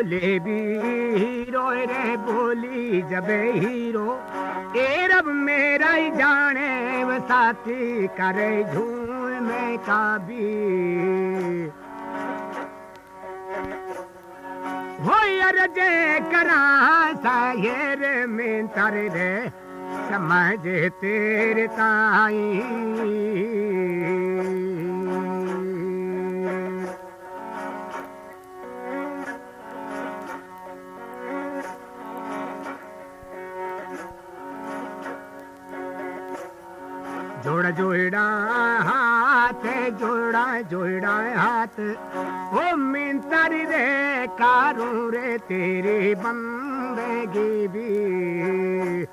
बोले भी हीरो रे बोली जब हीरो ए रब मेरा ही जाने वो साथी करे झूम में का भी हो अरजे करा सायर में तर रे समझ तेरे ताई जोड़ा हाथ, जोड़ा जोड़ा हाथ। ओ मिंतर रे, कारू रे, तेरी बंदगी भी।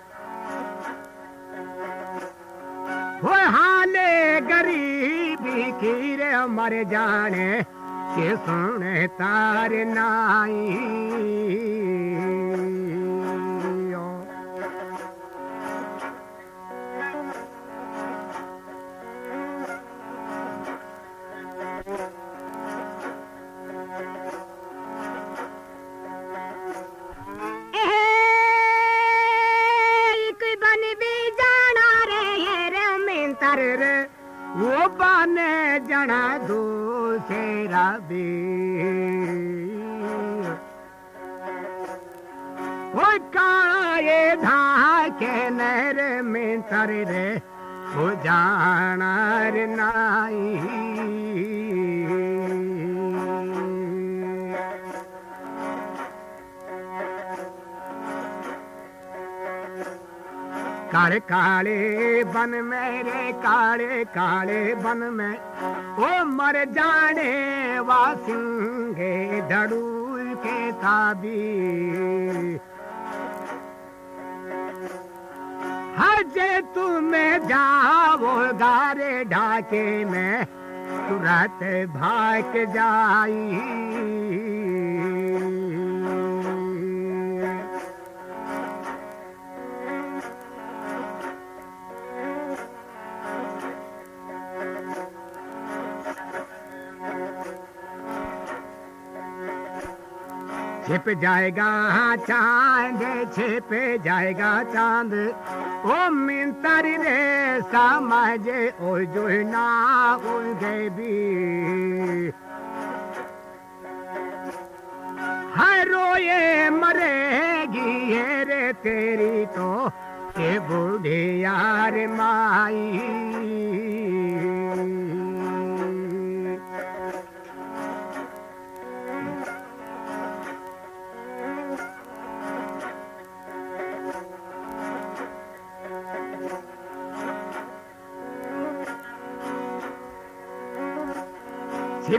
हो हाले गरीबी की रे, मर जाने के सुने तार नाई। तर रे। वो बाने जना दो सेरा बे वो काये धाके नर में तर रे। हो जाना नाई। काले काले बन मेरे, काले काले बन में। ओ मर जाने वासिंगे धड़ूल के ताबी हजे तुम्हें जाओ गारे ढाके में, तुरंत भाग जाई। छिप जाएगा चांद छिप जाएगा चांद। ओ मिंतर रे समझे ओ जो ना उलझे भी हर रोए मरेगी ये रे तेरी तो के बूढ़े यार माई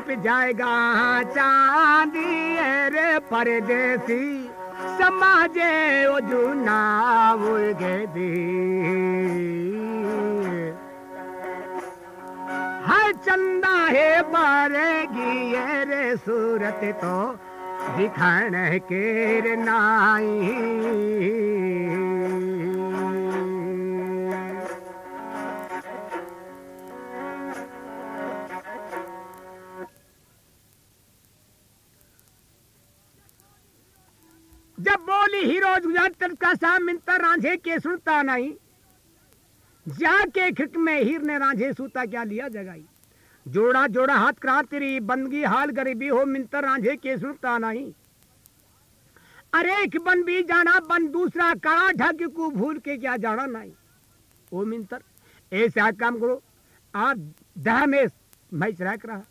छिप जाएगा चांदी रे परदेसी, समाजे ओजुना उगे दी। हर चंदा है बारेगी रे सूरत तो दिखण के नाई जब बोली हीरो गुजर का सा मिलता रांझे के सुनता नहीं। जाके खिक में हीर ने रांझे सूता क्या लिया जगाई। जोड़ा जोड़ा हाथ क्रांति बंदगी हाल गरीबी हो मिलता रांझे के सुनता नहीं। अरे एक बन भी जाना, बन दूसरा कड़ा ढक को भूल के क्या जाना नहीं। ओ मिंतर ऐसा काम करो आप दह में मैच रख रहा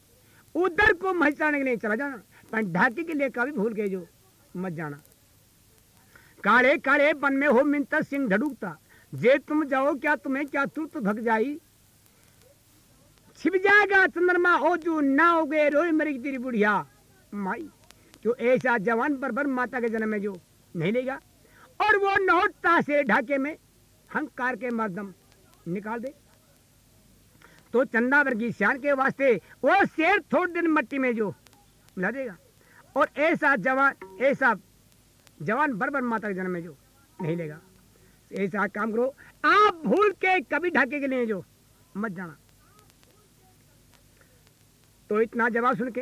उधर को मैचाने के लिए चला जाना, पर ढाके के लिए कभी भूल के जो, मत जाना। काले काले बन में हो मिनता सिंह धड़ुकता। जे तुम जाओ, क्या तुम्हें क्या तू तो भग जाई? छिप जाएगा चंद्रमा, ओ जो ना हो गए रोई मरी तेरी बुढ़िया। माई, जो ऐसा जवान बरबर माता के जन्म में जो नहीं लेगा। और वो नौटता से ढाके में हंकार के मर्दम निकाल दे। तो चंदावर की श्यान के वास्ते वो शेर थोड़े दिन मट्टी में जो मिला देगा। और ऐसा जवान, ऐसा जवान बरबर माता के जन्म में जो, नहीं लेगा। ऐसा काम करो। आप भूल के कभी ढाके के लिए जो, मत जाना। तो इतना जवाब सुन के।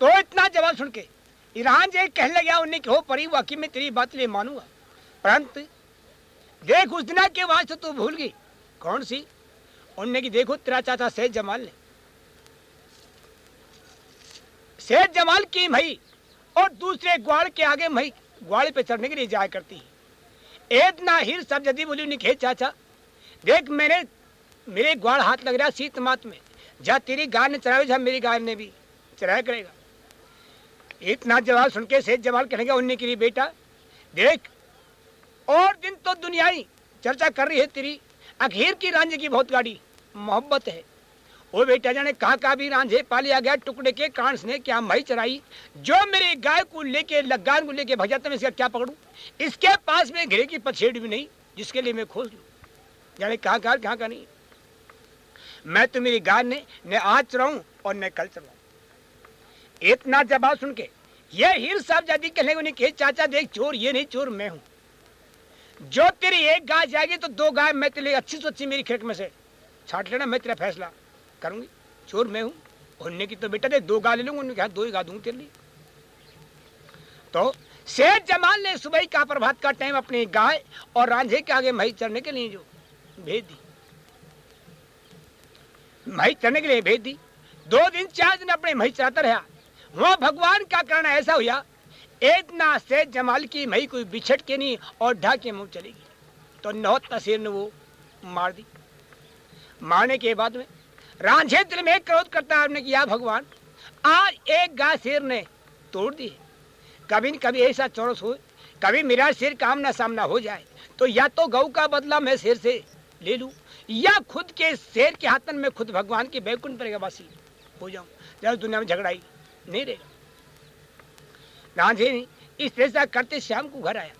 तो इतना जवाब सुन के, ईरान जे कहने लगा उन्हें कि हो परी वाकई में तेरी बात ले मानूँगा। परंतु, देख, उस दिन के से तू भूल गई। कौन सी? उनने की देखो, तेरा चाचा सैद जमाल ने। सैद जमाल की मई और दूसरे ग्वाल के आगे मई ग्वाल पे चढ़ने के लिए जाया करती। है इतना हिर सब जदी बोली उन्हें चाचा। देख मैंने, मेरे ग्वाल हाथ लग रहा सीत मात में। जा तेरी गाय ने चरावे जा मेरी गाय ने भी। चराया करेगा। इतना जवाब सुन के सेठ जमाल कहने उन्ने के लिए बेटा, देख, और दिन तो दुनियाई चर्चा कर रही है तेरी। अखीर की रांझे की बहुत गाड़ी, मोहब्बत है। वो बेटा जाने कहा कहा भी रांझे पाली आ गया, टुकड़े के कांस ने क्या मई चराई? जो मेरी गाय को लेके लगान को लेके भजा तो मैं इसका क्या पकड़ू? इसके पास में घरे की पछेड़ भी नहीं, जिसके लिए मैं खोज लू? जाने कहा कहा कहा का नहीं? मैं तो मेरी गाय ने न आज चराऊं और न कल चराऊं। इतना जवाब सुन के, ये हीर साहब जादी कहने उन्हें कहे चाचा देख, चोर ये नहीं, चोर मैं हूँ। जो तेरी एक गाय जाएगी तो दो गाय मैं तेरे अच्छी से अच्छी मेरी खेत में से छाट लेना, मैं तेरा फैसला। करूँगी। चोर मैं हूँ। उनने की तो बेटा दे, दो गाय ले लूँगा। उन्होंने कहा, दो ही गा दूँगी तेरे लिए। तो शेख जमाल ने सुबह का प्रभात का टाइम अपनी गाय और रांझे के आगे मही चढ़ने के लिए जो भेज दी। मही चढ़ने के लिए भेज दी। दो दिन चार दिन अपने मही चढ़ाता रहा। वहाँ भगवान का कारण ऐसा हुआ इतना से जमाल की मई कोई बिछट के नहीं और ढा के मुँह चलेगी तो नौ तसीर ने वो मार दी। मारने के बाद में दिल में क्रोध करता है किया भगवान। आज एक गाय शेर ने तोड़ दी कभी न कभी ऐसा चौरस हो, कभी मेरा शेर काम ना सामना हो जाए तो या तो गऊ का बदला मैं शेर से ले लू, या खुद के शेर के हाथन में खुद भगवान के बैकुंठ पर वासी हो जाऊँ, जब दुनिया में झगड़ाई नहीं रहेगा। रांझे ने इस फैसला करते श्याम को घर आया।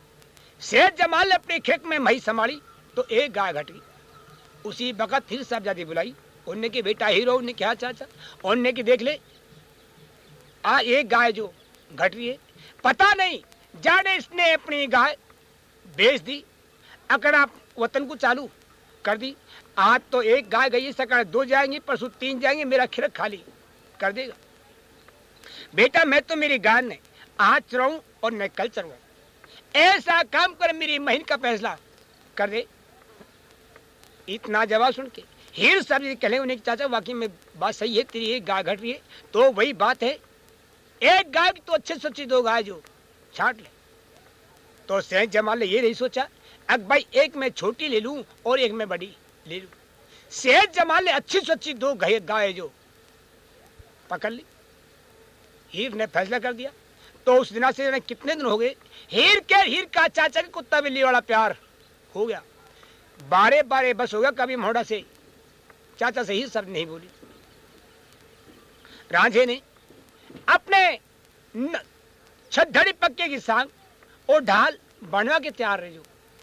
शेर जमाल अपने खेत में मही संभाली तो एक गाय घट गई। उसी वक्त फिर साहबजादी बुलाई। उनने के बेटा हीरो ने क्या चाचा? उनने की देख ले। आ, एक गाय जो घट रही है। पता नहीं, जाने इसने अपनी गाय बेच दी, अकड़ा वतन को चालू कर दी। आज तो एक गाय गई सकड़ दो जाएँगी, परसों तीन जाएँगे, मेरा खिरक खाली कर देगा। बेटा, मैं तो मेरी गाय ने आज चराऊं और मैं कल चलवाऊं ऐसा काम कर, मेरी महीन का फैसला कर दे। इतना जवाब सुन के हीर साहब जी कहले उन्हें चाचा, वाकई में बात सही है, तेरी एक गाय घट रही है तो वही बात है। एक गाय तो अच्छे सच्ची दो गाय जो छाट ले। तो सैन जमाल ने ये नहीं सोचा अब भाई, एक मैं छोटी ले लूँ और एक मैं बड़ी ले लूँ। सेठ जमाल ने अच्छी सच्ची दो गाय जो पकड़ ली। हीर ने फैसला कर दिया। तो उस दिन से कितने दिन हो गए, हीर के हीर का चाचा के कुत्ता बिल्ली वाला प्यार हो गया। बारे बारे बस हो गया कभी मोड़ा से। चाचा से ही सब नहीं बोली। राझे ने अपने छड़ी पक्के की सांग और ढाल बनवा के तैयार रहे,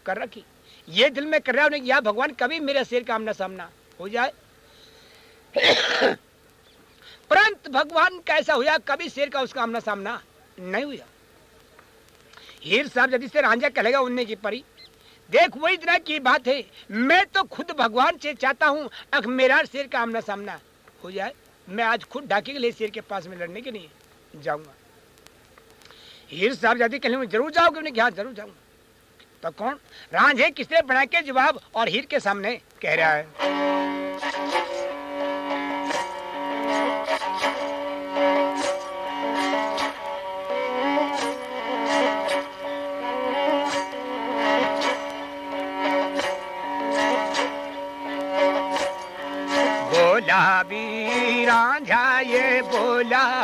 कर रखी। ये दिल में कर रहा उन्हें या भगवान कभी मेरे शेर का आमना सामना हो जाए। परंतु भगवान कैसा हुआ, कभी शेर का उसका आमना सामना नहीं हुआ। हीर साहब यदि से रांझा कहेगा उनने की परी देख वही तरह की बात है। मैं तो खुद भगवान से चाहता हूँ, अख, मेरा शेर का आमना सामना हो जाए। मैं आज खुद ढाके के लिए शेर के पास में लड़ने के लिए जाऊँगा। हीर साहब यदि कहेंगे ज़रूर जाओगे? उन्हें हाँ ज़रूर जाऊँगा। तो कौन? रांझे किसने बना के जवाब और हीर के सामने कह रहा है।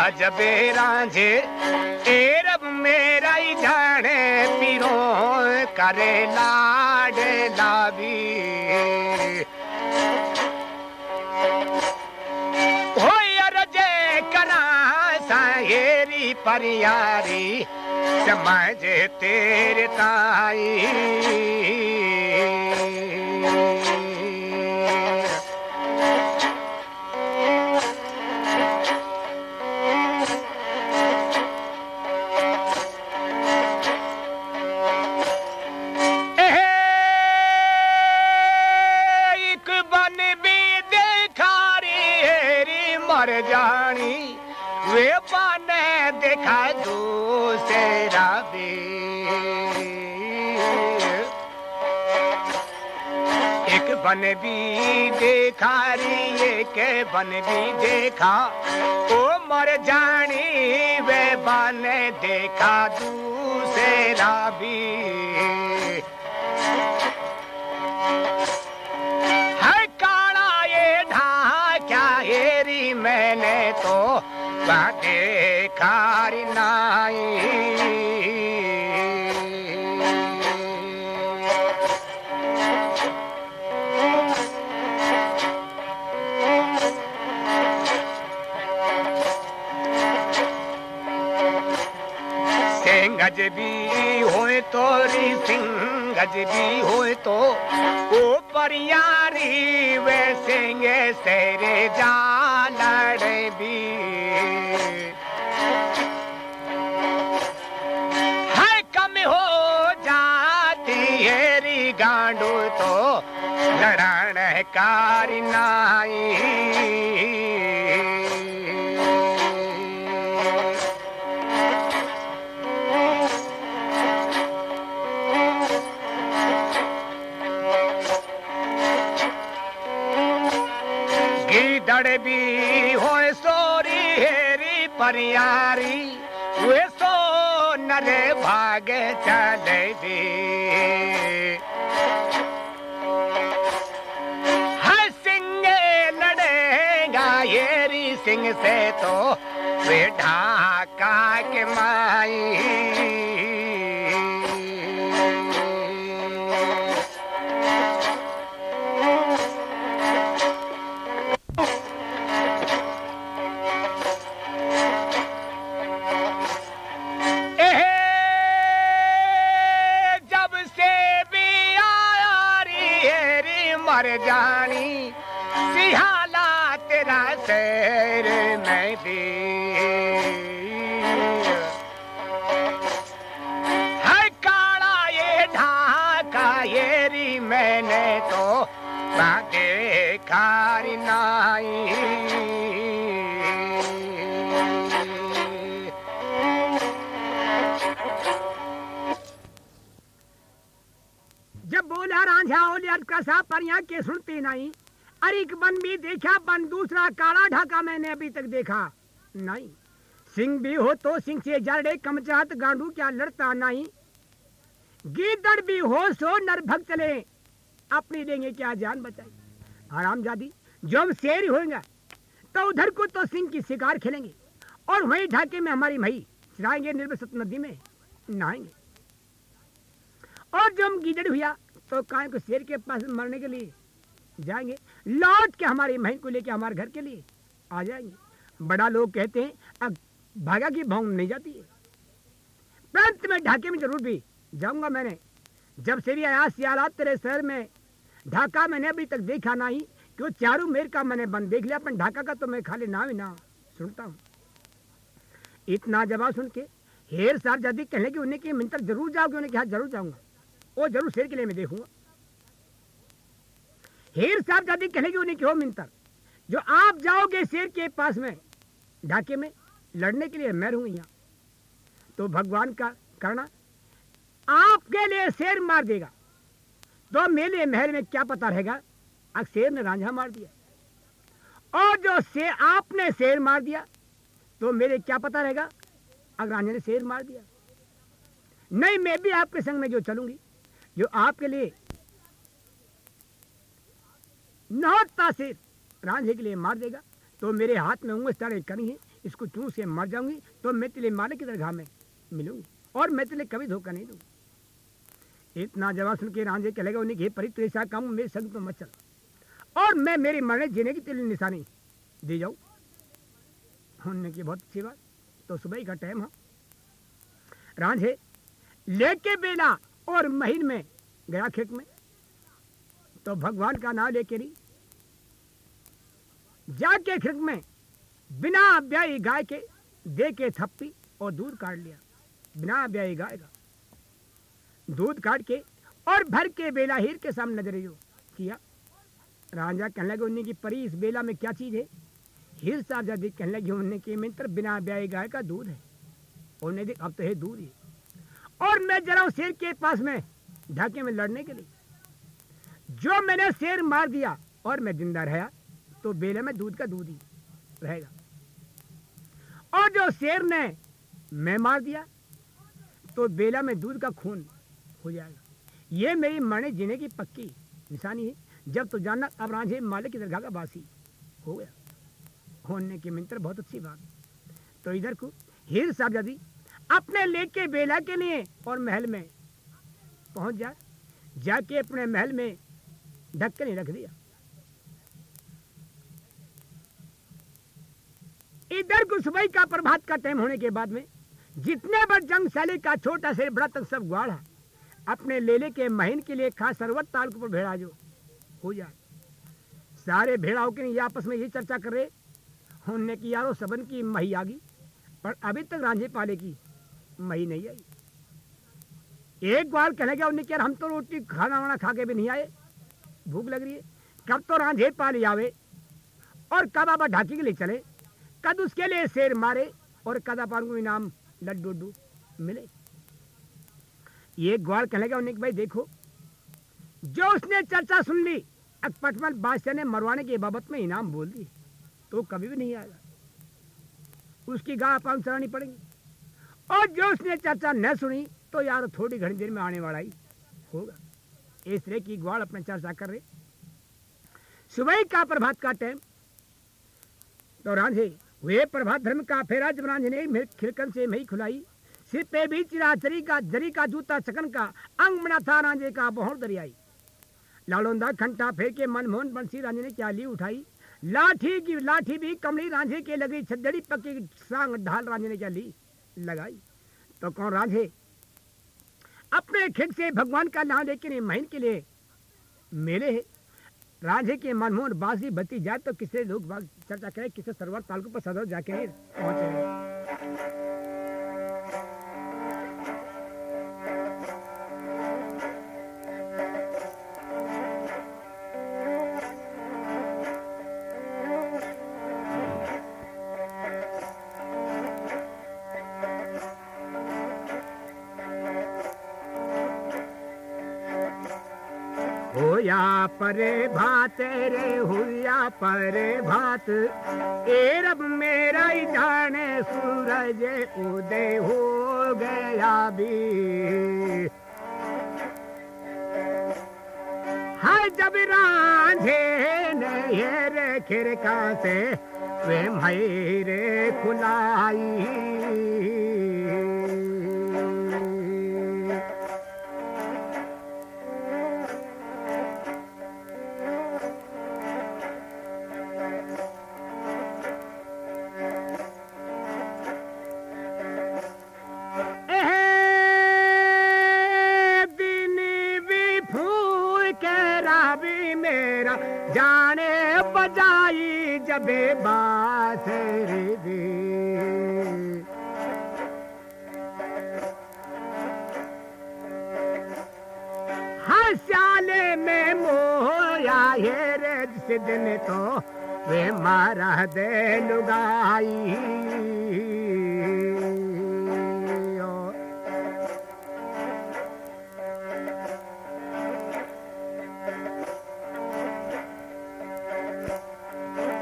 जबे रांझे एरब मेरा ही जाने, पीरो करे लाड लाभी हो रजे करा साहेरी परियारी समझ तेरे ताई। एक बन भी देखा रे एक बन भी देखा। ओ मर जानी वे बन देखा, दूसरा भी। है काला ये ढा क्या हेरी मैंने तो देखा नाई सिंगज भी होए तो ओ परियारी वे सिंगे सेरे जा भी। है कम हो जाती है री गांडू तो लड़न कारी नाई। परियारी वे सो नरे भागे चले हर सिंह लड़ेगा येरी सिंह से तो वे ढाका के माई। रांझा ओलियत का सा के सुनती नहीं। अरे एक बन भी देखा, बन दूसरा काला ढाका मैंने अभी तक देखा। नहीं, सिंह भी हो तो सिंह से जड़े कमचात गांडू क्या लड़ता नहीं। गीदड़ भी हो सो नरभग चले अपनी लेंगे क्या जान बचाई। आराम जादी, जो हम शेर होंगे तो उधर को तो सिंह की शिकार खेलेंगे। और वहीं ढाके में हमारी मई चराएँगे निर्वसत नदी में, नहाएँगे। और जो हम गीदड़ हुआ तो काय को शेर के पास मरने के लिए जाएँगे। लौट के हमारी बहन को लेके हमारे घर के लिए आ जाएँगे। बड़ा लोग कहते हैं, अब भागा की भौंग नहीं जाती है। परंतु मैं ढाके में ज़रूर भी जाऊँगा मैंने। जब से भी आया सियालात तेरे शहर में, ढाका मैंने अभी तक देखा नहीं। क्यों चारू मेर का मैंने बंद देख लिया पर ढाका का तो मैं खाली ना ही ना सुनता हूँ। इतना जवाब सुन के हेर साहब जल्दी कहने की उन्हें कि मिंतर ज़रूर जाओगे उन्हें कहा ज़रूर जाऊँगा। वो ज़रूर शेर के लिए मैं देखूँगा। हेर साहब दादी कहने की उन्हें क्यों मिंतर? जो आप जाओगे शेर के पास में, ढाके में, लड़ने के लिए मैं रहूँगा यहाँ तो भगवान का करना आपके लिए शेर मार देगा। तो मेरे महल में क्या पता रहेगा? अब शेर ने रांझा मार दिया। और जो शेर आपने शेर मार दिया तो मेरे क्या पता रहेगा? अगर रांझा ने शेर मार दिया। नहीं, मैं भी आपके संग में जो चलूँगी जो आपके लिए। नौता शेर रांझे के लिए मार देगा। तो मेरे हाथ में उंगली तरह करी है। इसको चूस के मर जाऊँगी। तो मैं तेरे मालिक की दरगाह में मिलूँगी। और मैं तेरे कभी धोखा नहीं दूँगी। इतना जवाब सुन के रांझे कहेगा उन्हें कि परी तू ऐसा काम मेरे संग तो मत चल। और मैं मेरी मरने जीने की तेरी निशानी दे जाऊँ। उन्होंने की बहुत अच्छी बात। तो सुबह का टाइम है। रांझे, लेके बेला और महीन में, गया खेत में। तो भगवान का नाम लेके रही जाके खेत में, बिना ब्याई गाय के दे के थप्पी और दूध काट लिया। बिना ब्याई गाय का। दूध काट के और भर के बेला हीर के सामने नज़र जो किया? राजा कहने लगे, उन्हें की परी इस बेला में क्या चीज़ है? हीर साहब जब कहने लगे, उन्हें की मित्र बिना ब्याई गाय का दूध है। और नहीं देख, अब तो है दूर ही। और मैं जरा उस शेर के पास में ढाके में लड़ने के लिए। जो मैंने शेर मार दिया और मैं ज़िंदा रहा तो बेले में दूध का दूध ही रहेगा। और जो शेर ने मैं मार दिया तो बेला में दूध का खून हो जाएगा। ये मेरी मरने जीने की पक्की निशानी है। जब तो जानना अब रांझे मालिक की दरगाह का बासी हो गया। होने के मित्र बहुत अच्छी बात। तो इधर को हीर साहबजादी अपने लेके बेला के लिए और महल में। पहुँच जा, जाके अपने महल में ढक्कन नहीं रख दिया। इधर को का प्रभात का टाइम होने के बाद में जितने बार जंगशाली का छोटा से बड़ा तक सब ग्वाड़ा अपने लेले के महीन के लिए खास सरवत ताल पर भेड़ा जो, हो जाए सारे भेड़ाओं के लिए आपस में ये चर्चा कर रहे, होने की यारो सबन की मही आ गई पर अभी तक रांझे पाले की मही नहीं आई। एक बार कहने गया, उन्हें यार हम तो रोटी खाना वाना खा के भी नहीं आए। भूख लग रही है। कब तो रांझे पाले आवे और कब आप ढाकी के लिए चले। कद उसके लिए शेर मारे और कदा पान इनाम लड्डू उड्डू मिले। ये ग्वाल कहने लगा उन्हें भाई देखो, जो उसने चर्चा सुन ली अकपटमल बादशाह ने मरवाने की बाबत में इनाम बोल दी तो कभी भी नहीं आएगा। उसकी गाह पांग चलानी पड़ेगी। और जो उसने चर्चा न सुनी तो यार थोड़ी घड़ी देर में आने वाला ही होगा। इस तरह की ग्वाल अपने चर्चा कर रहे। सुबह का प्रभात का टाइम तो है वे प्रभात धर्म का फेरा जब रांझे ने खिलकन से मही खुलाई। सिर पे भी चिरा चरी का, जरी का जूता चकन का अंग बना था रांझे का, बहुत दरियाई। लालोंदा खंटा फेर के मनमोहन बंसी रांझे ने क्या ली उठाई। लाठी की, लाठी भी कमली रांझे के लगी छदड़ी पक्की सांग ढाल रांझे ने क्या ली। लगाई। तो कौन रांझे अपने खेत से भगवान का नाम लेकर महीन के लिए मेले है। रांझे के मनमोहन बाजी बती जाए तो किसे लोग चर्चा करें, किसे सरवर तालुक पर सदर जाके पहुँचे होया परे भात, रे हुया परे भात। ए रब मेरा ही जाने, सूरज उदय हो गया भी। हर जब रांझे नहर खिरका से, वे मेरे खुलाई बजाई जबे बासरी दी। हर साले में मोया हे रे दिन तो वे मारा दे लुगाई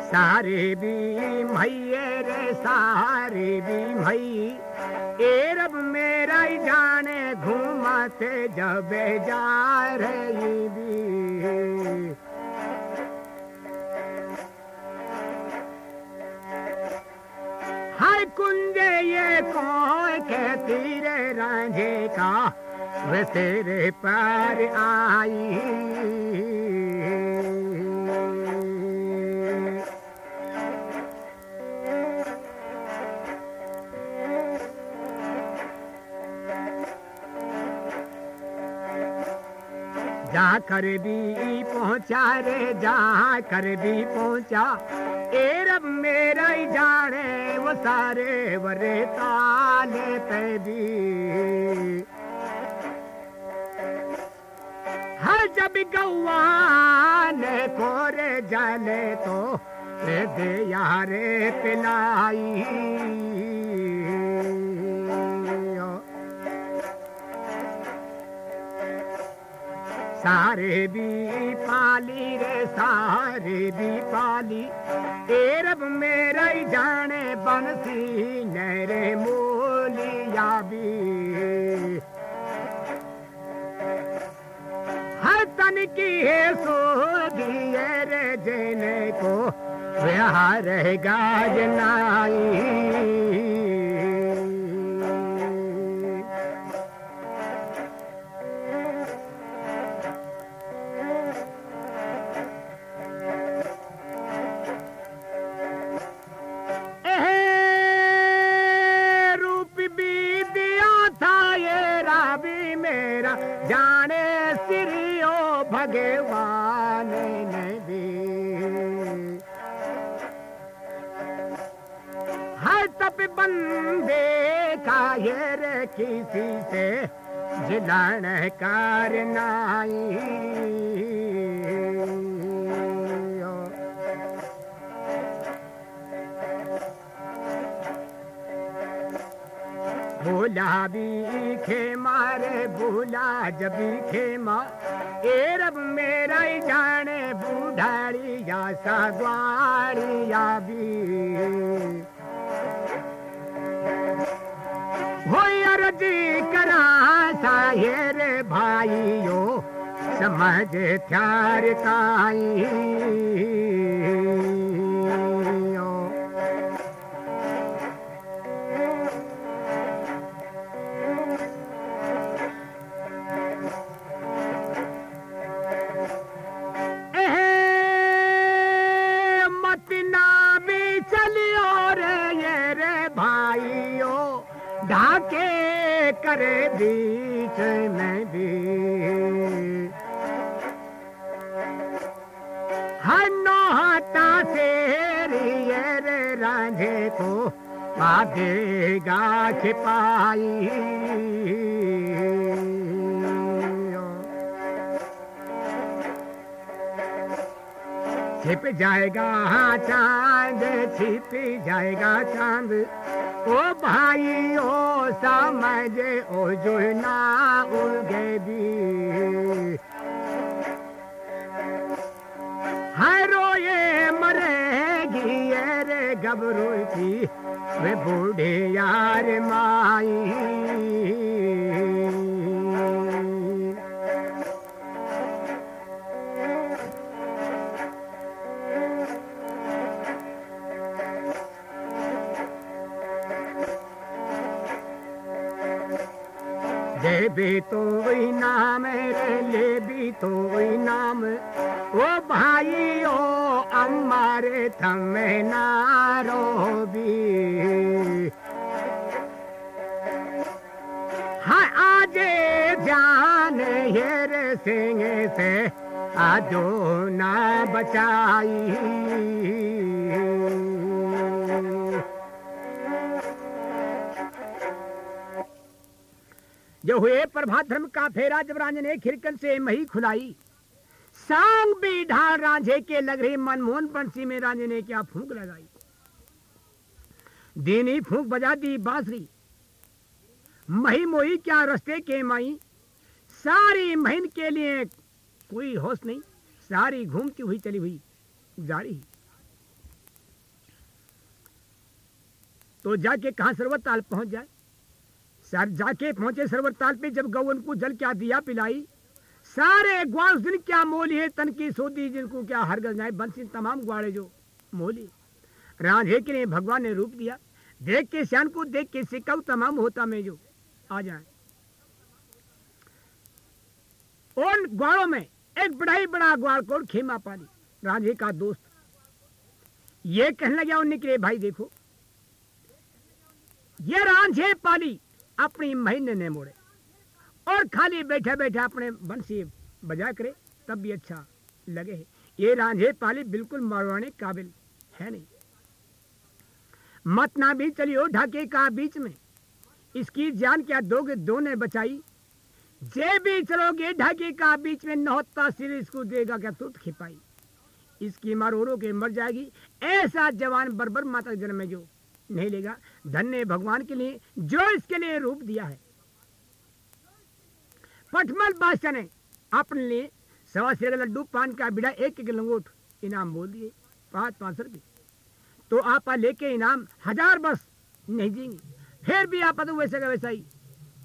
सारे भी मैये रे सारे भी मई ए रब मेरा ही जाने, घूमते जब जा रही भी। हर कुंजे ये कौन कहती रे रांझे का, वे तेरे पर आई। जा कर भी पहुँचा रे, जा कर भी पहुँचा। ए रब मेरा ही जाने, वो सारे वरे ताले पे भी। हर जब गौवान कोरे जाने तो दे यारे पिलाई। सारे भी पाली रे, सारे भी पाली ए मेरा ही जाने, बनसी नरे मोलिया भी। हर तन की है सो दिए रे, जेने को बिहार गाजनाई बंदे कायर किसी से जिलान कार भूला भी खे मारे भूला जबी खे मा। ए रब मेरा ही जाने बूढ़ाड़ी या सागवारी या भी भाइयों समझ ताई पादेगा छिपाई। छिप जाएगा चांद छिप जाएगा चांद। ओ भाई ओ समझ ओ जो ना उगे भी। हरो ये मरेगी ये रे गबरू की वे बूढ़े यार माई। दे भी तो इनाम रे ले भी तो इनाम ओ भाई ओ अम्मारे थमे नारो भी। सिंह से आजो ना बचाई। जो हुए प्रभात धर्म का फेरा जब रांझे ने खिरकन से मही खुलाई सांग भी ढाल रांझे के लग रही मनमोहन बंसी में रांझे ने क्या फूंक लगाई। दीनी फूंक बजा दी बांसुरी। मही मोही क्या रस्ते के माई सारी महीन के लिए कोई होश नहीं। सारी घूमती हुई चली हुई जारी तो जाके कहा सरवर ताल पहुँच जाए? सर, जाके पहुँचे सरवर ताल पे जब गौवन को जल क्या दिया, पिलाई। सारे ग्वाल दिन क्या मोली है? तन की सोती जिनको क्या हर गजाए बंसी, तमाम ग्वाड़े जो मोली रांझे के लिए भगवान ने रूप दिया। देख के श्यान को देख के सिकाऊ तमाम होता में जो आ जाए। उन ग्वालों में एक बड़ा ही बड़ा ग्वाल को खेमा पाली, रांझे का दोस्त। ये कहने लगा उन्हें के भाई देखो। ये रांझे पाली अपनी महीने ने मोड़े और खाली बैठे बैठे अपने बंसी बजा करे, तब भी अच्छा लगे। ये रांझे पाली बिल्कुल मारवाने काबिल है नहीं। मत ना भी चलियो, ढाके का बीच में। इसकी जान क्या दोगे, दो ने बचाई जे भी चलोगे ढाके का बीच में नौता सिर, इसको देगा क्या तुत खिपाई। इसकी मारोरो के मर जाएगी, ऐसा जवान बरबर माता जन्म जो नहीं लेगा। धन्य भगवान के लिए, जो इसके लिए रूप दिया है। पटमल बादशाह ने अपने लिए सवा का लड्डू, पान का बिड़ा, एक एक लंगोट इनाम बोल दिए। पाँच पाँच सौ रुपये। तो आप लेके इनाम हज़ार बस नहीं देंगे। फिर भी आप तो वैसे का वैसा ही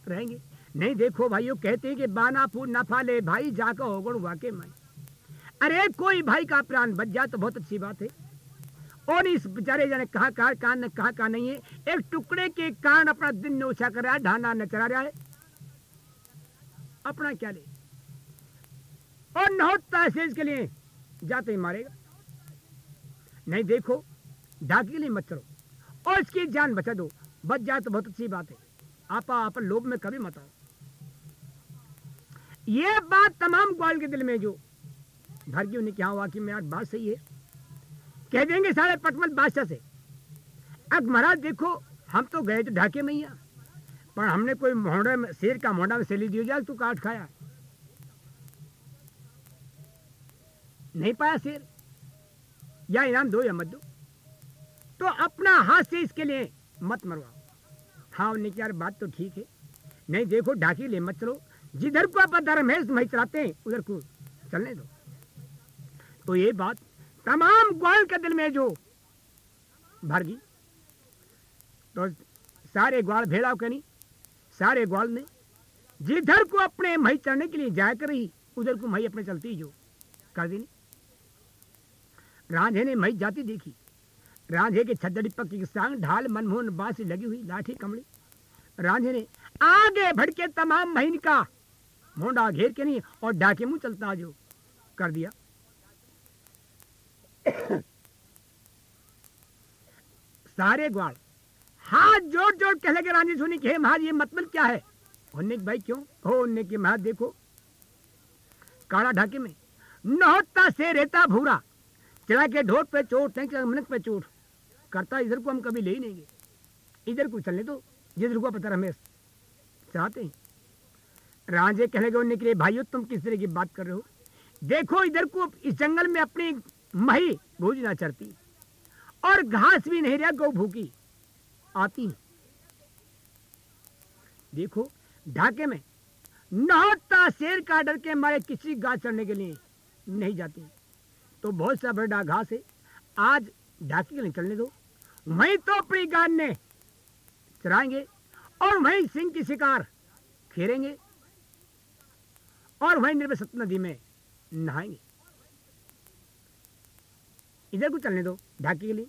रहेंगे। नहीं, देखो भाइयों, कहते हैं कि बाना फूल न फाले, भाई जाकर होगण वाके माई अरे, कोई भाई का प्राण बच जाए तो बहुत अच्छी बात है। और इस बेचारे जाने कहा कहा कान ने कहा कहा नहीं है। एक टुकड़े के कारण अपना दिन नोछा कर रहा है, ढाना न चला रहा है। अपना क्या ले? और नौता से इसके लिए जाते ही मारेगा। नहीं, देखो ढाकी के लिए मत चलो। और इसकी जान बचा दो। बच जाए तो बहुत अच्छी बात है। आपा, आप लोभ में कभी मत आओ। ये बात तमाम ग्वाल के दिल में जो। भर गई उन्हें क्या हुआ कि मैं बात सही है। कह देंगे सारे पटमल बादशाह से अब महाराज, देखो, हम तो गए थे ढाके मैया, पर हमने कोई मोहड़े में, शेर का मोहड़ा में सेली दियो जाए तू काट खाया। नहीं पाया शेर? या इनाम दो या मत दो। तो अपना हाथ से इसके लिए मत मरवाओ। हाँ उन्हें यार बात तो ठीक है। नहीं, देखो, ढाकी ले मत चलो। जिधर को आप धर्मेश मही चलाते हैं, उधर को चलने दो। तो ये बात तमाम ग्वाल के दिल में जो भर गई तो सारे ग्वाल भेड़ा के नहीं, सारे ग्वाल ने जिधर को अपने मही चढ़ने के लिए जाया कर रही उधर को मही अपने चलती जो कर दी रांझे ने मही जाती देखी। रांझे के छदड़ी पक्की के संग ढाल, मनमोहन बांसी लगी हुई लाठी कमड़ी रांझे ने आगे भड़के तमाम महीन का मोंडा घेर के नहीं, और डाके मुँह चलता जो कर दिया। सारे ग्वाल, हाथ जोड़ जोड़ कह लगे, रानी सुनी कि महाराज, ये मतलब क्या है? उन्ने भाई क्यों? हो उन्ने की महाराज देखो, काला ढाके में नौता से रेता भूरा चला के ढोट पे चोट नहीं चला मनक पे चोट, करता इधर को हम कभी ले ही नहीं गए। इधर को चलने दो, जिधर को पता रमेश चाहते हैं। राजे कहने लगे उन्हें के लिए भाइयों, तुम किस तरह की बात कर रहे हो? देखो, इधर को, इस जंगल में अपनी मही भूजना चढ़ती और घास भी नहीं रहा, गौ भूखी आती देखो, ढाके में नौता शेर का डर के मारे किसी घास चढ़ने के लिए नहीं जाती तो बहुत सा बड़ा घास है, आज ढाके के लिए चलने दो। वहीं तो अपनी गान ने चराएँगे, और वहीं सिंह की शिकार खेरेंगे और वहीं निर्भय नदी में नहाएँगे। इधर को चलने दो, ढाके के लिए।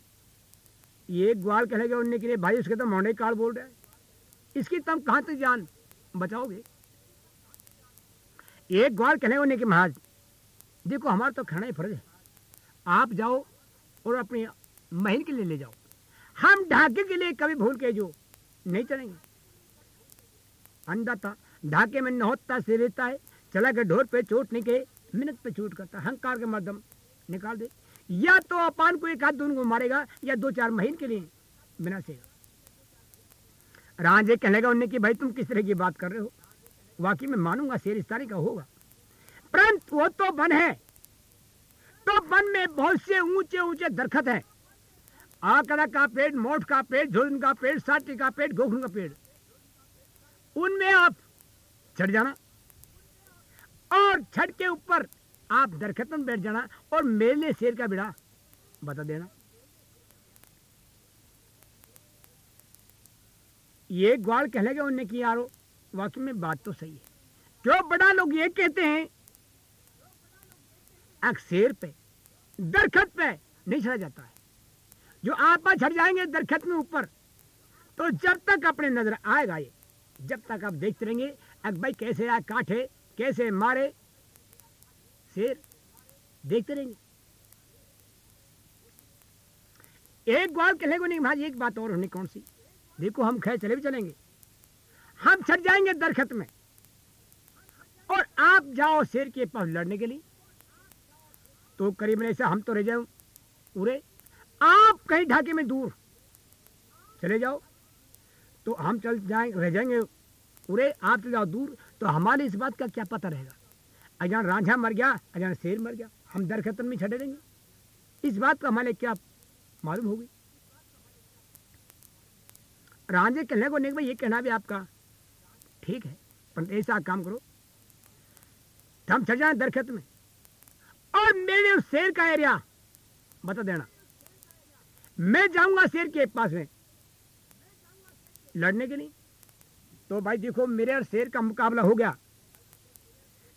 ये ग्वाल कहेगा उड़ने के लिए, भाई उसके तो मोंडे काल बोल रहा है। इसकी तुम कहाँ तक जान बचाओगे? एक ग्वाल कहने उड़ने के महाराज, देखो हमारा तो खाना ही फ़र्ज़ है। आप जाओ और अपनी महीन के लिए ले जाओ। हम ढाके के लिए कभी भूल के जो नहीं चलेंगे। अंधा था ढाके में नहोता से रहता है चला के ढोर पे चोट नहीं के मिनट पे चोट करता हंकार के मध्यम निकाल दे। या तो अपान को एक हाथ दोनों को मारेगा या दो चार महीने के लिए बिना से राजे कहने लगा उन्हें कि भाई तुम किस तरह की बात कर रहे हो? वाकई में मानूँगा, शेर इस तरह का होगा। परंतु वो तो वन है। तो वन में बहुत से ऊँचे ऊँचे दरखत हैं। आकड़ा का पेड़, मोठ का पेड़ झोलन का पेड़, साटी का पेड़ गोखन का पेड़। उनमें आप चढ़ जाना। और छठ के ऊपर। आप दरखत में बैठ जाना और मेरे लिए शेर का बिड़ा बता देना। ये ग्वाल कह लगे उनने की यारो, वाकई में बात तो सही है। जो बड़ा लोग ये कहते हैं शेर पे, दरखत पे नहीं चढ़ा जाता है। जो आप चढ़ जाएँगे दरखत में ऊपर तो जब तक अपने नज़र आएगा ये, जब तक आप देखते रहेंगे, अक भाई कैसे आ काटे कैसे मारे? शेर, देखते रहेंगे एक ग्वाल कहने को नहीं महाराज एक बात और होनी कौन सी? देखो, हम खैर चले भी चलेंगे। हम चढ़ जाएँगे दरखत में। और आप जाओ शेर के पास लड़ने के लिए। तो करीबन ऐसा हम तो रह जाओ उरे। आप कहीं ढाके में दूर चले जाओ। तो हम चल जाएँगे रह जाएँगे उरे। आप चले जाओ दूर। तो हमारे इस बात का क्या पता रहेगा? अजान रांझा मर गया, अजान शेर मर गया, हम दर दरखतन में छड़े रहेंगे। इस बात का हमारे क्या मालूम होगी? रांझे कहने को नहीं भाई, ये कहना भी आपका ठीक है, पर ऐसा काम करो। हम चल जाए दरख्त में। और मेरे उस शेर का एरिया, बता देना। मैं जाऊँगा शेर के पास में। लड़ने के लिए। तो भाई देखो, मेरे और शेर का मुकाबला हो गया।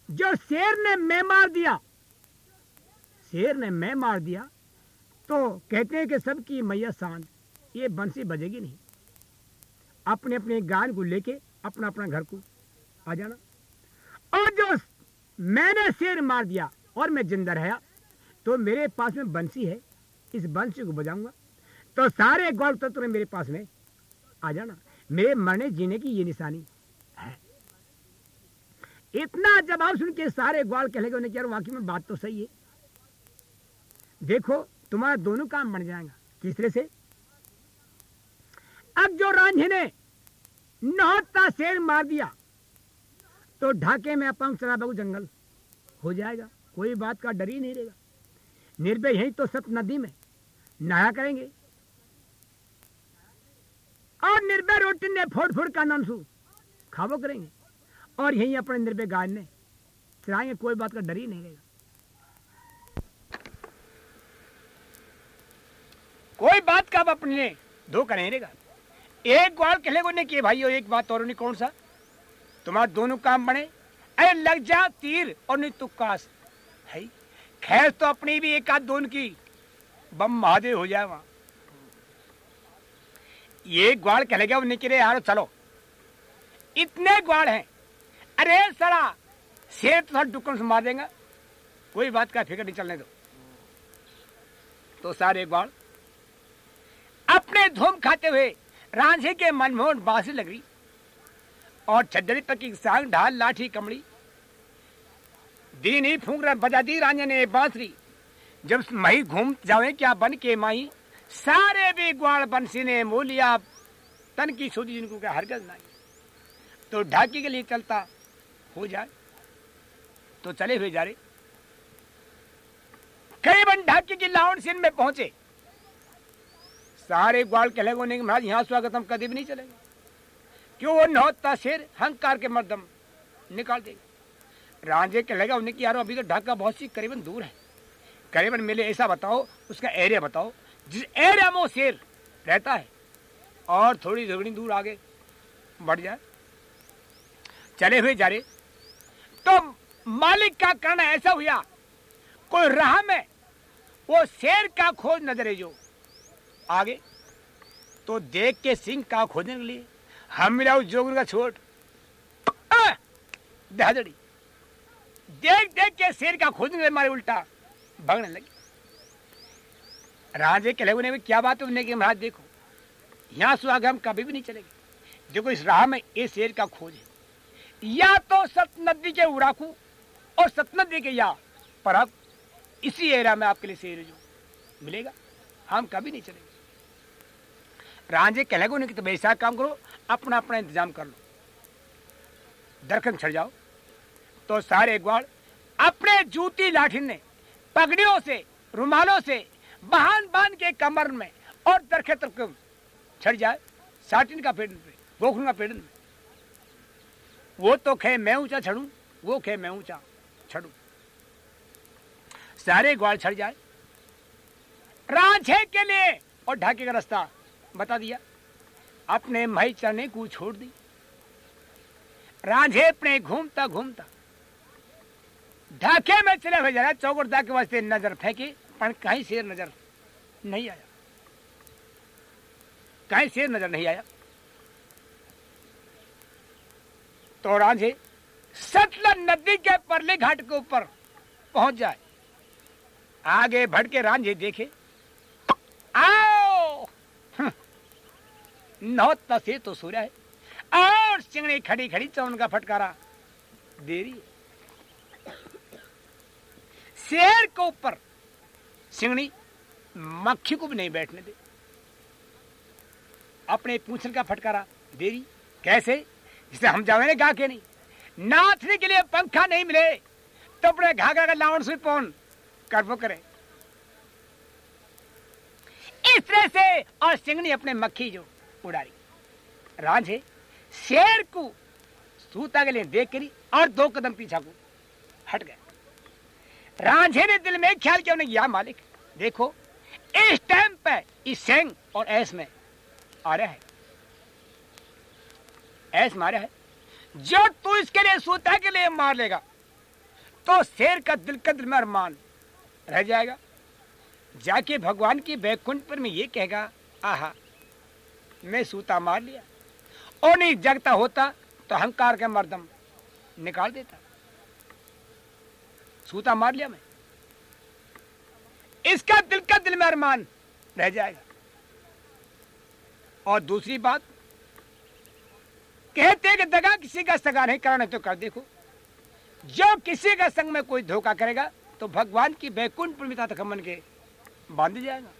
जो शेर ने मैं मार दिया, शेर ने मैं मार दिया तो कहते हैं कि सबकी मैया शांत ये बंसी बजेगी नहीं। अपने अपने गान को लेके अपना अपना घर को आ जाना। और जो मैंने शेर मार दिया और मैं ज़िंदा रहा तो मेरे पास में बंसी है, इस बंसी को बजाऊँगा। तो सारे गौर तत्व मेरे पास में आ जाना। मेरे मरने जीने की ये निशानी। है इतना जवाब सुन के सारे ग्वाल कहलेगे उन्हें यार वाकई में बात तो सही है। देखो, तुम्हारा दोनों काम बन जाएगा। तीसरे से, अब जो रांझे ने नौता शेर मार दिया तो ढाके में अपंग चला बहु जंगल हो जाएगा। कोई बात का डर ही नहीं रहेगा। निर्भय यही तो सत नदी में नहा करेंगे। और निर्भय रोटी ने फोड़ फोड़ का नाम सू खावो करेंगे। और यही अपने निर्भय गाय ने चलाएँगे कोई बात का डर ही नहीं रहेगा। कोई बात का अपने धोखा नहीं रहेगा। एक ग्वाल कहले ने किए भाई एक बात और नहीं, कौन सा? तुम्हारा दोनों काम बने। अरे लग जा तीर और नहीं तुक्कास है खैर तो अपनी भी एक आध दोन की। बम महादेव हो जाए वहाँ। ये ग्वाल कह गया कि यार, चलो। इतने ग्वाल हैं। अरे सड़ा शेर तो सर डुक्कन से मार देगा। कोई बात का फ़िक्र नहीं, चलने दो। तो सारे ग्वाल अपने धूम खाते हुए रांझे के मनमोहन बासी लग रही। और छदरी पकी सांग ढाल, लाठी कमड़ी दीन ही फूक रहा, बजा दी रांझे ने बांसरी। जब मही घूम जावे क्या बन के माई सारे भी ग्वाल बंसी ने मोलिया तन की सोदी जिनको क्या हरगज नहीं। तो ढाकी के लिए चलता, हो जाए। तो चले हुए जा रहे। करीबन ढाकी की लाउन सिंह में पहुँचे। सारे ग्वाल के लगे कि महाराज, यहाँ स्वागत हम कभी भी नहीं चलेंगे। क्यों वो नौता शेर हंकार के मर्दम निकाल देगा? राजे के लगा, उन्हें कि यार, अभी तो ढाका बहुत सी करीबन दूर है। करीबन मेले, ऐसा बताओ, उसका एरिया बताओ। एरिया में शेर रहता है और थोड़ी झगड़ी दूर आगे बढ़ जाए, चले हुए जा रहे तो मालिक का कहना ऐसा हुआ, कोई राह में वो शेर का खोज नजरे जो आगे तो देख के सिंह का खोजने के लिए, हम मिला जोगुर का छोट। देख देख के शेर का खोजने मारे उल्टा भगने लगे। राजे के लगे में क्या बात है कि, महाराज देखो। यहाँ से हम कभी भी नहीं चलेंगे। देखो, इस राह में ये शेर का खोज है। या तो सत नदी के उड़ाकू और सतनदी के या, पर अब इसी एरिया में आपके लिए शेर जो मिलेगा। हम कभी नहीं चलेंगे। रांझे कह लगे उन्हें तो ऐसा काम करो अपना अपना इंतज़ाम कर लो। दरखन छड़ जाओ। तो सारे ग्वाल अपने जूती लाठी ने पगड़ियों से, रुमालों से बहान बाँध के कमर में और दरखे तरफ़ छड़ जाए। साटिन का पेड़ पे गोखन का पेड़ में वो तो खे मैं ऊँचा छड़ू वो खे मैं ऊँचा छड़ू सारे ग्वाल छड़ जाए। रांझे के लिए और ढाके का रास्ता बता दिया। अपने मई चने को छोड़ दी। रांझे अपने घूमता घूमता ढाके में चले हुए जरा चौकट के वास्ते नज़र फेंकी। पर कहीं शेर नज़र नहीं आया। कहीं शेर नज़र नहीं आया। तो रांझे सतलज नदी के परले घाट के ऊपर पहुँच जाए। आगे बढ़ के रांझे देखे। आओ! नौ तसे तो सूर्य है। और चिंगड़ी खड़ी खड़ी चौन का फटकारा देरी शेर के ऊपर सिंगड़ी मक्खी को भी नहीं बैठने दे। अपने पूछन का फटकारा देरी कैसे? जिसे हम जावे गा के नहीं। नाचने के लिए पंखा नहीं मिले तो अपने घाघरा का लावण सुई पौन कर्म करे। इस तरह से और सिंगनी अपने मक्खी जो उड़ारी। रांझे, शेर को सूता के लिए देख करी और दो कदम पीछा को हट गए। रांझे ने दिल में ख्याल किया, उन्हें या मालिक देखो, इस टाइम पे इस सेंग और ऐस में आ रहा है। ऐस मारा है। जो तू इसके लिए सूता के लिए मार लेगा तो शेर का दिल का दिल में अरमान रह जाएगा। जाके भगवान की बैकुंठ पर मैं ये कहेगा, आहा, मैं सूता मार लिया। और नहीं जगता होता तो अहंकार के मर्दम निकाल देता। सूता मार लिया मैं। इसका दिल का दिल में अरमान रह जाएगा। और दूसरी बात, कहते कि दगा किसी का सगा नहीं करना तो कर देखो। जो किसी का संग में कोई धोखा करेगा तो भगवान की बैकुंठ पुरमिता तक मन के बाँध जाएगा।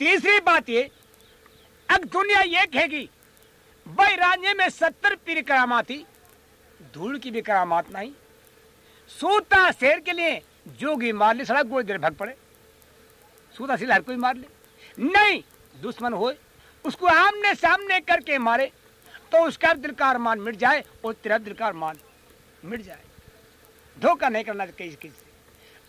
तीसरी बात ये, अब दुनिया ये कहेगी राज्य में सत्तर पीर करामात धूल की भी करामात नहीं सूता शेर के लिए जोगी मार ले, सड़क गोल देर भग पड़े। सूता शेर हर कोई मार ले। नहीं, दुश्मन हो उसको आमने सामने करके मारे तो उसका दिल का अरमान मिट जाए और तेरा दिल का अरमान मिट जाए। धोखा नहीं करना किसी किसी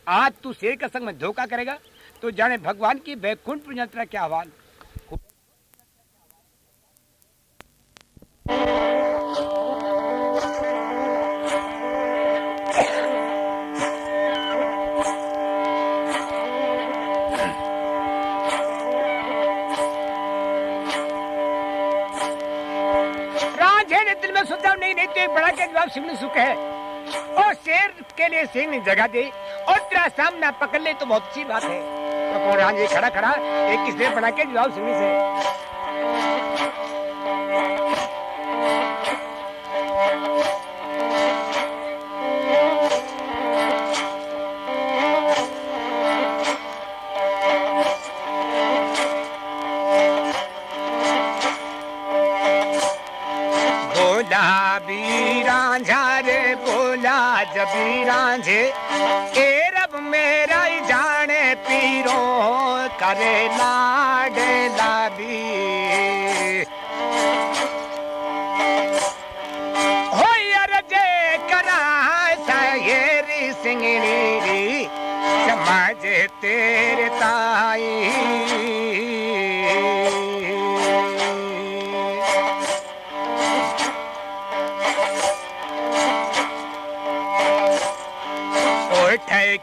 आज तू शेर का संग में धोखा करेगा तो जाने भगवान की बैकुंठ पर क्या हाल के सिंह सुख है। और शेर के लिए सिंह ने जगह दी, और तेरा सामना पकड़ ले तो बहुत अच्छी बात है। तो जी खड़ा खड़ा, एक किसने बना के जवाब सिंह से। करे लाडे लाबी हो जे करा सहेरी सिंगनी समाज तेरे ताई।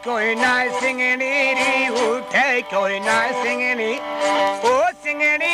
कोई ना सिंगनी री take all the night singing. Oh, singing.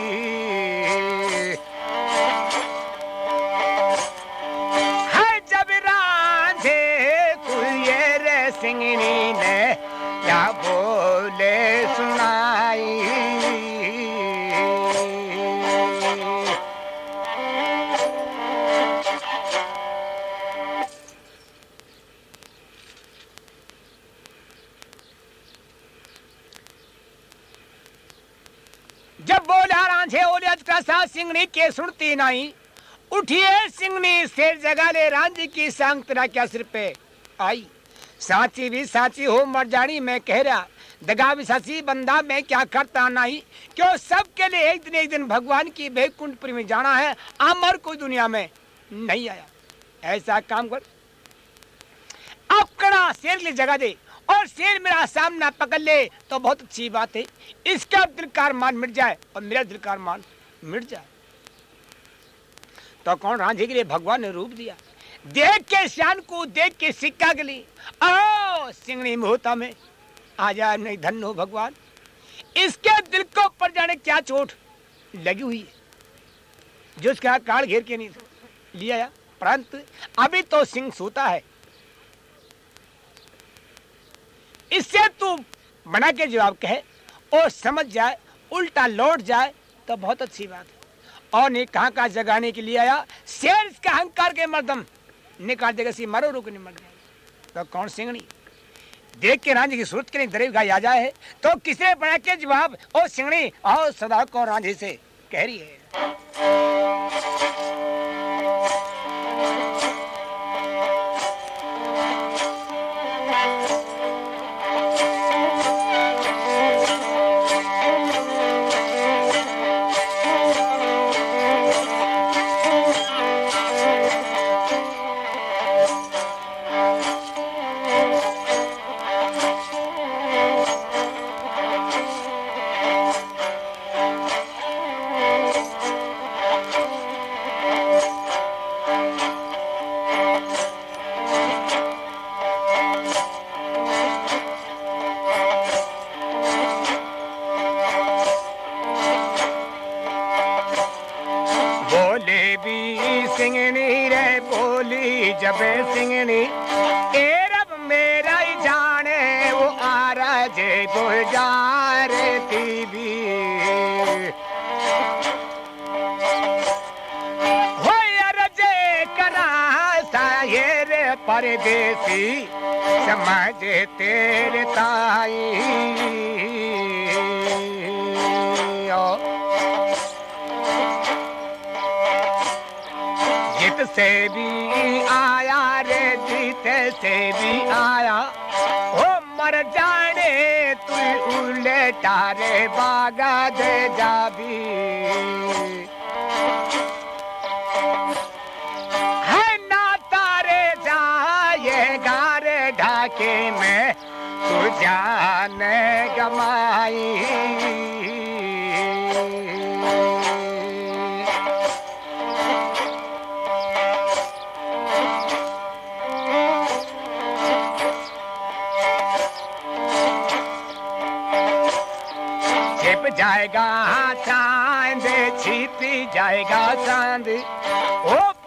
सिंगनी के सुनती नहीं उठिए सिंगनी शेर जगा ले रांझी की सांग तेरा क्या सिर पे? आई। साची भी साची हो, मर जानी मैं कह रहा दगा भी सची, बंदा मैं क्या करता नहीं। क्यों सबके लिए एक दिन एक दिन भगवान की बैकुंठपुरी में जाना है अमर कोई दुनिया में नहीं आया। ऐसा काम कर। अब कड़ा शेर लिए जगह दे, और शेर मेरा सामना पकड़ ले तो बहुत अच्छी बात है। इसका दिल का मान मिट जाए, और मेरा दिल का मान मिट जाए। तो कौन रांझे के लिए भगवान ने रूप दिया? देख के शान को, देख के सिक्का के ओ सिंगनी मुहूर्ता में। आ जाए नहीं धन हो भगवान। इसके दिल को ऊपर जाने क्या चोट लगी हुई है? जो उसका काल घेर के नहीं लिया परंतु अभी तो सिंह सोता है। इससे तू बना के जवाब कहे। और समझ जाए, उल्टा लौट जाए तो बहुत अच्छी बात है। और ने कहाँ कहाँ जगाने के लिए आया? शेर के अहंकार के मर्दम। निकाल देगा सी मरो रुक नहीं मर तो कौन सिंगनी? देख के रांझी की सूरत के नहीं दरेब गाय आ जाए तो किसने बना के जवाब? ओ सिंगनी, आओ सदा को रांझे से कह रही है। परदेसी, समझ तेरे ताई। जित से भी आया रे, जीत से भी आया हो मर जाने तू तारे बागा दे जाबी। ढाके में तू जाने गमाई।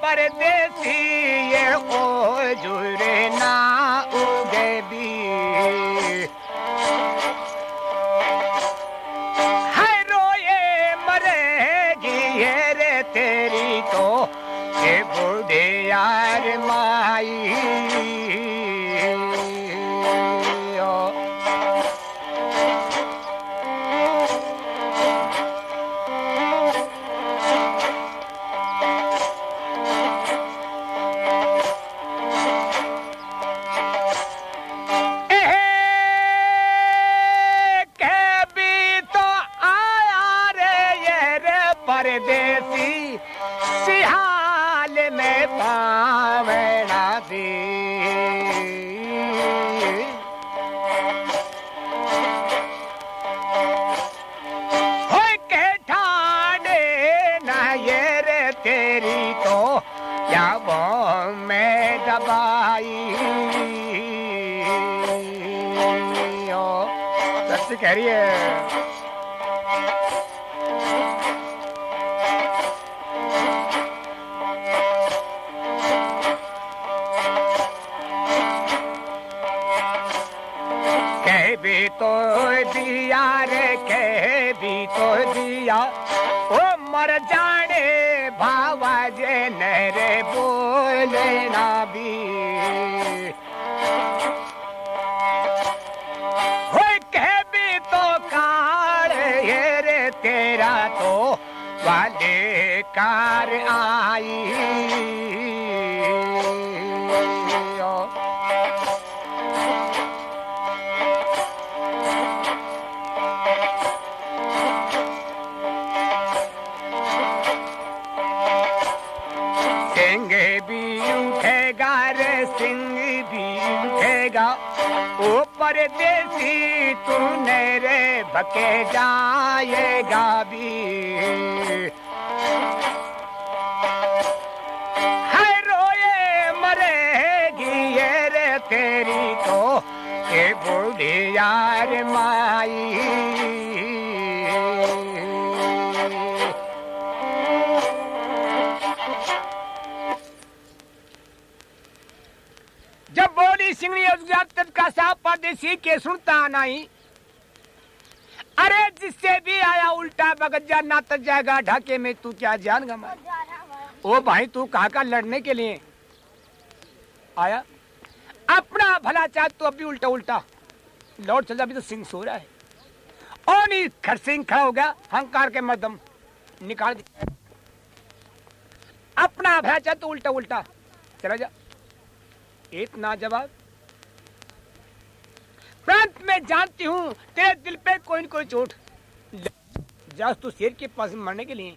परदेसी जुरे परदेसी तूने रे बके जाएगा भी। है रोए मरेगी ये रे तेरी तो के बूढ़ी यार माई। उद्घाटन का साहब परदेसी के सुनता नहीं। अरे, जिससे भी आया उल्टा बगज्जा नात जाएगा ढाके में, तू क्या जान गमा ओ भाई, तू कहा का लड़ने के लिए? आया? अपना भला चाह तू अभी उल्टा उल्टा। लौट चल, अभी तो सिंह सो रहा है। ओ नहीं, खर सिंह खड़ा हो गया, हंकार के मदम निकाल दिया अपना भला चाह तू उल्टा उल्टा। चला जा। एक ना जवाब प्रांत में जानती हूँ, तेरे दिल पे कोई न कोई चोट। जा तू शेर के पास मरने के लिए।